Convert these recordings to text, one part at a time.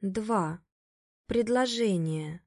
2. Предложение.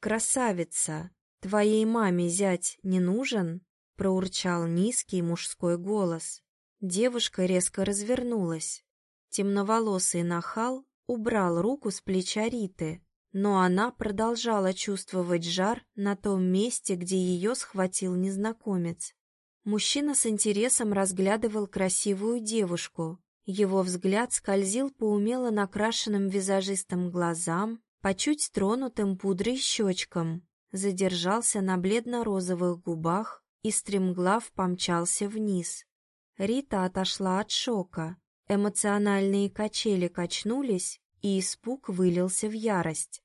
«Красавица, твоей маме зять не нужен?» — проурчал низкий мужской голос. Девушка резко развернулась. Темноволосый нахал убрал руку с плеча Риты, но она продолжала чувствовать жар на том месте, где ее схватил незнакомец. Мужчина с интересом разглядывал красивую девушку. Его взгляд скользил по умело накрашенным визажистым глазам, по чуть тронутым пудрой щечкам, задержался на бледно-розовых губах и стремглав помчался вниз. Рита отошла от шока. Эмоциональные качели качнулись, и испуг вылился в ярость.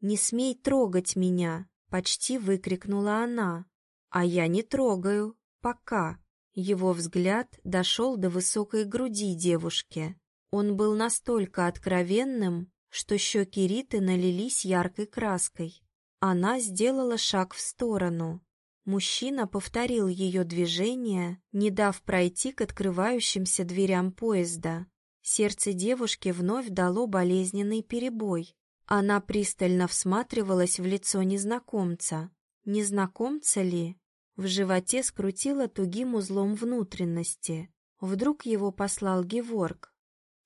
«Не смей трогать меня!» — почти выкрикнула она. «А я не трогаю. Пока». Его взгляд дошел до высокой груди девушки. Он был настолько откровенным, что щеки Риты налились яркой краской. Она сделала шаг в сторону. Мужчина повторил ее движение, не дав пройти к открывающимся дверям поезда. Сердце девушки вновь дало болезненный перебой. Она пристально всматривалась в лицо незнакомца. Незнакомца ли? В животе скрутило тугим узлом внутренности. Вдруг его послал Геворг.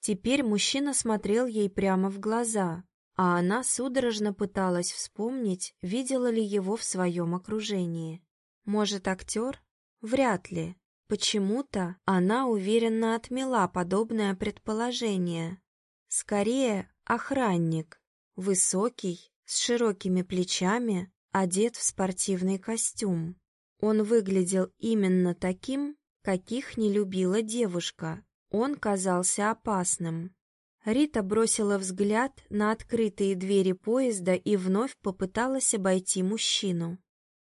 Теперь мужчина смотрел ей прямо в глаза, а она судорожно пыталась вспомнить, видела ли его в своем окружении. Может, актер? Вряд ли. Почему-то она уверенно отмела подобное предположение. Скорее, охранник, высокий, с широкими плечами, одет в спортивный костюм. Он выглядел именно таким, каких не любила девушка. Он казался опасным. Рита бросила взгляд на открытые двери поезда и вновь попыталась обойти мужчину.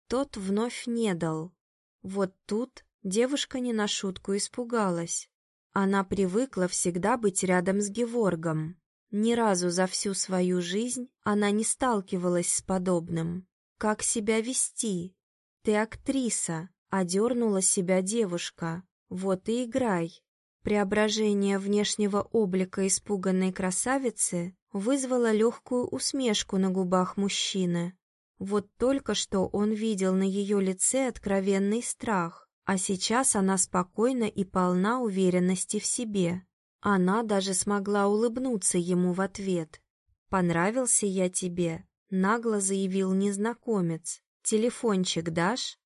Тот вновь не дал. Вот тут Девушка не на шутку испугалась. Она привыкла всегда быть рядом с Геворгом. Ни разу за всю свою жизнь она не сталкивалась с подобным. Как себя вести? Ты актриса, одернула себя девушка. Вот и играй. Преображение внешнего облика испуганной красавицы вызвало легкую усмешку на губах мужчины. Вот только что он видел на ее лице откровенный страх. А сейчас она спокойна и полна уверенности в себе. Она даже смогла улыбнуться ему в ответ. «Понравился я тебе», — нагло заявил незнакомец. «Телефончик дашь?»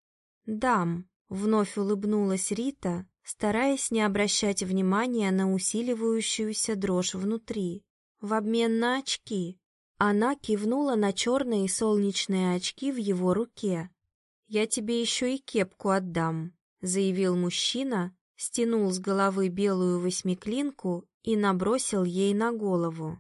«Дам», — вновь улыбнулась Рита, стараясь не обращать внимания на усиливающуюся дрожь внутри. «В обмен на очки». Она кивнула на черные солнечные очки в его руке. «Я тебе еще и кепку отдам», заявил мужчина, стянул с головы белую восьмиклинку и набросил ей на голову.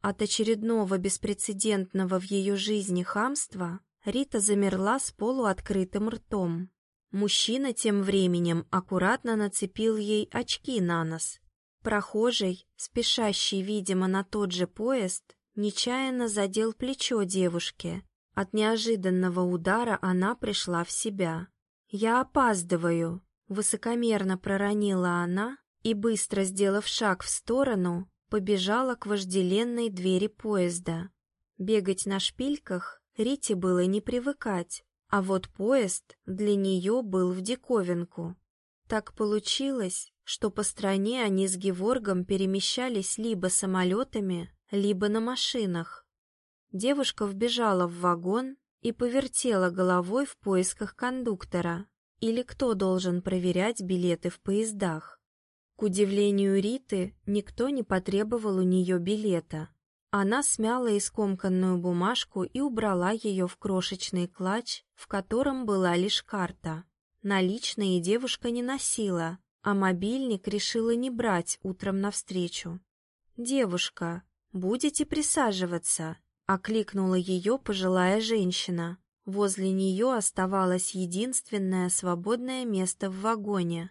От очередного беспрецедентного в ее жизни хамства Рита замерла с полуоткрытым ртом. Мужчина тем временем аккуратно нацепил ей очки на нос. Прохожий, спешащий, видимо, на тот же поезд, нечаянно задел плечо девушки. От неожиданного удара она пришла в себя. «Я опаздываю», — высокомерно проронила она и, быстро сделав шаг в сторону, побежала к вожделенной двери поезда. Бегать на шпильках Рите было не привыкать, а вот поезд для нее был в диковинку. Так получилось, что по стране они с Геворгом перемещались либо самолетами, либо на машинах. Девушка вбежала в вагон и повертела головой в поисках кондуктора. Или кто должен проверять билеты в поездах? К удивлению Риты, никто не потребовал у нее билета. Она смяла искомканную бумажку и убрала ее в крошечный клатч, в котором была лишь карта. Наличные девушка не носила, а мобильник решила не брать утром навстречу. «Девушка, будете присаживаться?» Окликнула ее пожилая женщина. Возле нее оставалось единственное свободное место в вагоне.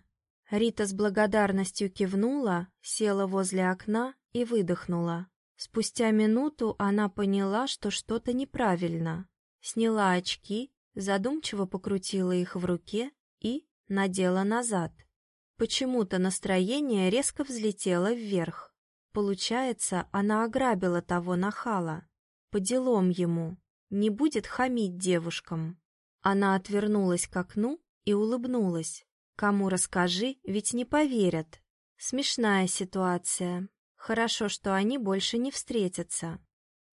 Рита с благодарностью кивнула, села возле окна и выдохнула. Спустя минуту она поняла, что что-то неправильно. Сняла очки, задумчиво покрутила их в руке и надела назад. Почему-то настроение резко взлетело вверх. Получается, она ограбила того нахала. По делам ему. Не будет хамить девушкам. Она отвернулась к окну и улыбнулась. Кому расскажи, ведь не поверят. Смешная ситуация. Хорошо, что они больше не встретятся.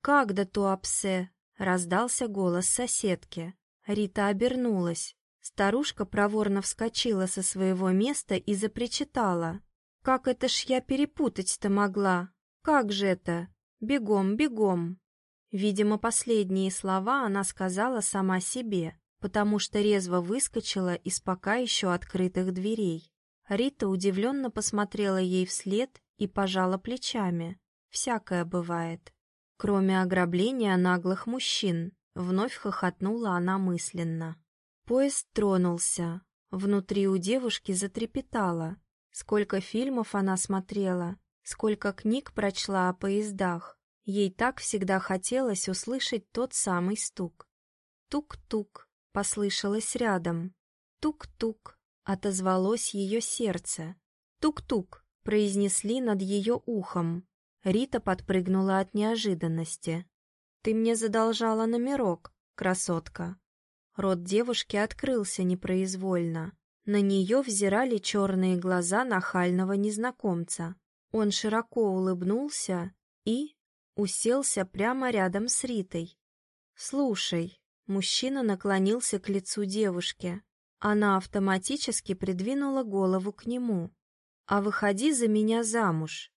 «Как да туапсе?» — раздался голос соседки. Рита обернулась. Старушка проворно вскочила со своего места и запричитала. «Как это ж я перепутать-то могла? Как же это? Бегом, бегом!» Видимо, последние слова она сказала сама себе, потому что резво выскочила из пока еще открытых дверей. Рита удивленно посмотрела ей вслед и пожала плечами. Всякое бывает. Кроме ограбления наглых мужчин, вновь хохотнула она мысленно. Поезд тронулся. Внутри у девушки затрепетало. Сколько фильмов она смотрела, сколько книг прочла о поездах. Ей так всегда хотелось услышать тот самый стук. Тук-тук послышалось рядом. Тук-тук отозвалось ее сердце. Тук-тук произнесли над ее ухом. Рита подпрыгнула от неожиданности. «Ты мне задолжала номерок, красотка». Рот девушки открылся непроизвольно. На нее взирали черные глаза нахального незнакомца. Он широко улыбнулся и уселся прямо рядом с Ритой. «Слушай», мужчина наклонился к лицу девушки. Она автоматически придвинула голову к нему. «А выходи за меня замуж.